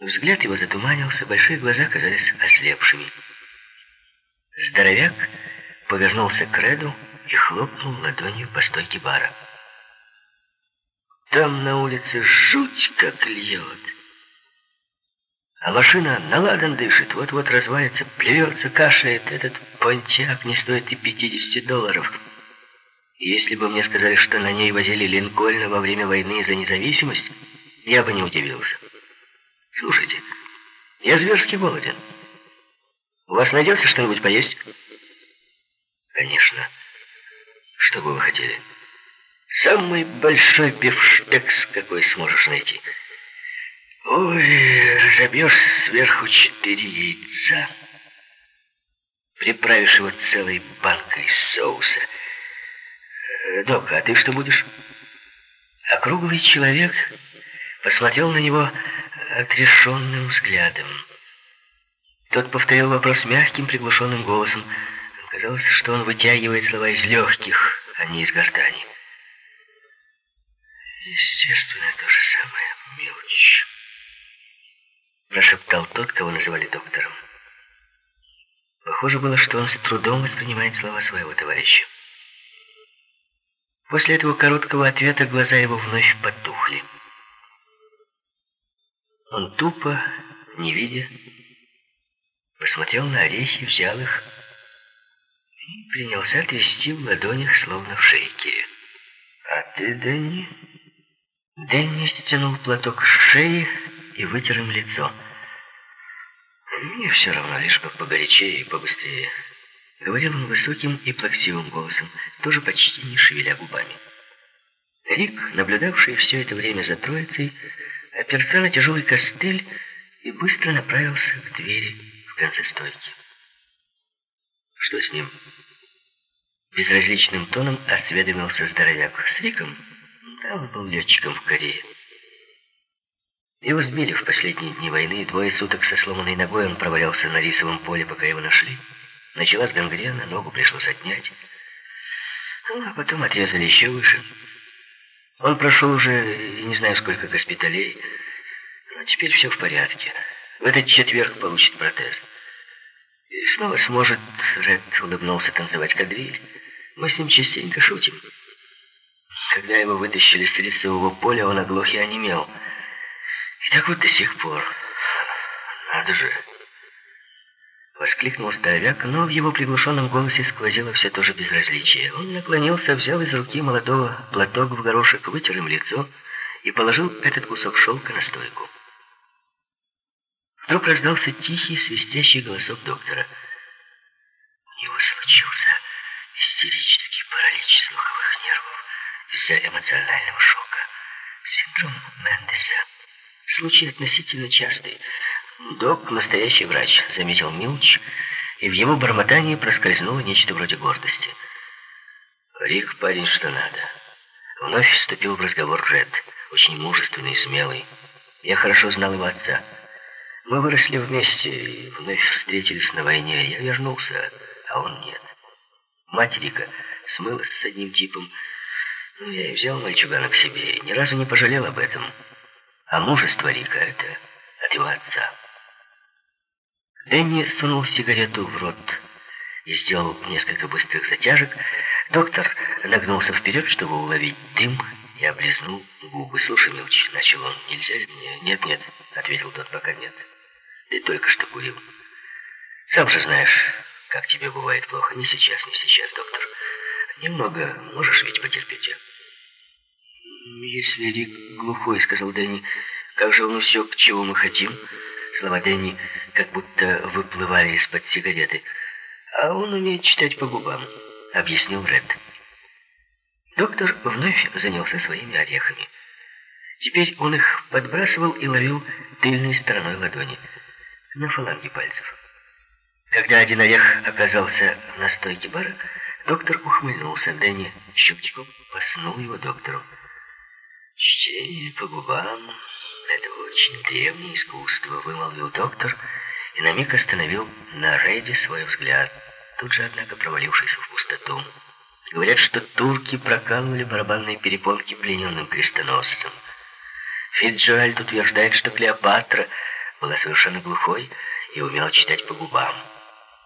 Взгляд его затуманился, большие глаза казались ослепшими. Здоровяк повернулся к Реду и хлопнул ладонью по стойке бара. Там на улице жуть как льет. А машина наладан дышит, вот-вот развалится, плюется, кашляет. Этот пончак не стоит и 50 долларов. Если бы мне сказали, что на ней возили Линкольна во время войны за независимость, я бы не удивился. Слушайте, я зверски голоден. У вас найдется что-нибудь поесть? Конечно. Что бы вы хотели? Самый большой бифштекс, какой сможешь найти. Ой, разобьешь сверху четыре яйца. Приправишь его целой банкой соуса. Э, док, а ты что будешь? Округлый человек посмотрел на него отрешенным взглядом. Тот повторил вопрос мягким, приглушенным голосом. Казалось, что он вытягивает слова из легких, а не из гортани. Естественно, то же самое, мелочь. Прошептал тот, кого называли доктором. Похоже было, что он с трудом воспринимает слова своего товарища. После этого короткого ответа глаза его вновь потухли. Он тупо, не видя, посмотрел на орехи, взял их и принялся трясти в ладонях, словно в шейке. «А ты, Дэнни?» Дэнни стянул платок с шеи и вытер им лицо. «Мне все равно, лишь бы погорячее и побыстрее», — говорил он высоким и плаксивым голосом, тоже почти не шевеля губами. Рик, наблюдавший все это время за троицей, оперся на тяжелый костыль и быстро направился к двери в конце стойки. «Что с ним?» Безразличным тоном осведомился здоровяк. «С Риком?» Он был летчиком в Корее. Его сбили в последние дни войны, двое суток со сломанной ногой он провалялся на рисовом поле, пока его нашли. Началась гангрена, ногу пришлось отнять. Ну, а потом отрезали еще выше. Он прошел уже не знаю сколько госпиталей, но теперь все в порядке. В этот четверг получит протез. И снова сможет, Ред улыбнулся, танцевать кадриль. Мы с ним частенько шутим. Когда его вытащили с рисового поля, он оглох и онемел. И так вот до сих пор. Надо же. Воскликнул здоровяк, но в его приглушенном голосе сквозило все то же безразличие. Он наклонился, взял из руки молодого платок в горошек, вытер им лицо и положил этот кусок шелка на стойку. Вдруг раздался тихий, свистящий голосок доктора. У него случился истерический паралич слуховых нервов из-за эмоционального шока. Синдром Мендеса. Случай относительно частый. Док – настоящий врач, заметил Милч, и в его бормотании проскользнуло нечто вроде гордости. Рик парень что надо. Вновь вступил в разговор Ред, очень мужественный и смелый. Я хорошо знал его отца. Мы выросли вместе и вновь встретились на войне. Я вернулся, а он нет. Мать Рика смылась с одним типом, ну, я и взял мальчугана к себе, и ни разу не пожалел об этом. А мужество Рика — это от его отца. Дэнни сунул сигарету в рот и сделал несколько быстрых затяжек. Доктор нагнулся вперед, чтобы уловить дым, и облизнул губы. «Слушай, Милч», — начал он, — «нельзя мне?» «Нет, нет», — ответил тот, — «пока нет. Ты только что курил. Сам же знаешь, как тебе бывает плохо. Не сейчас, не сейчас, доктор. Немного можешь ведь потерпеть, а?» «Если Рик глухой», — сказал Дэнни, — «как же он усек, чего мы хотим?» Слова Дэнни как будто выплывали из-под сигареты. «А он умеет читать по губам», — объяснил Ред. Доктор вновь занялся своими орехами. Теперь он их подбрасывал и ловил тыльной стороной ладони, на фаланге пальцев. Когда один орех оказался на стойке бара, доктор ухмыльнулся. Дэнни щелчком поснул его доктору. «Чтение по губам — очень древнее искусство», — вымолвил доктор и на миг остановил на Рейде свой взгляд, тут же, однако, провалившись в пустоту. Говорят, что турки прокалывали барабанные перепонки плененным крестоносцам. Фитджеральд утверждает, что Клеопатра была совершенно глухой и умела читать по губам.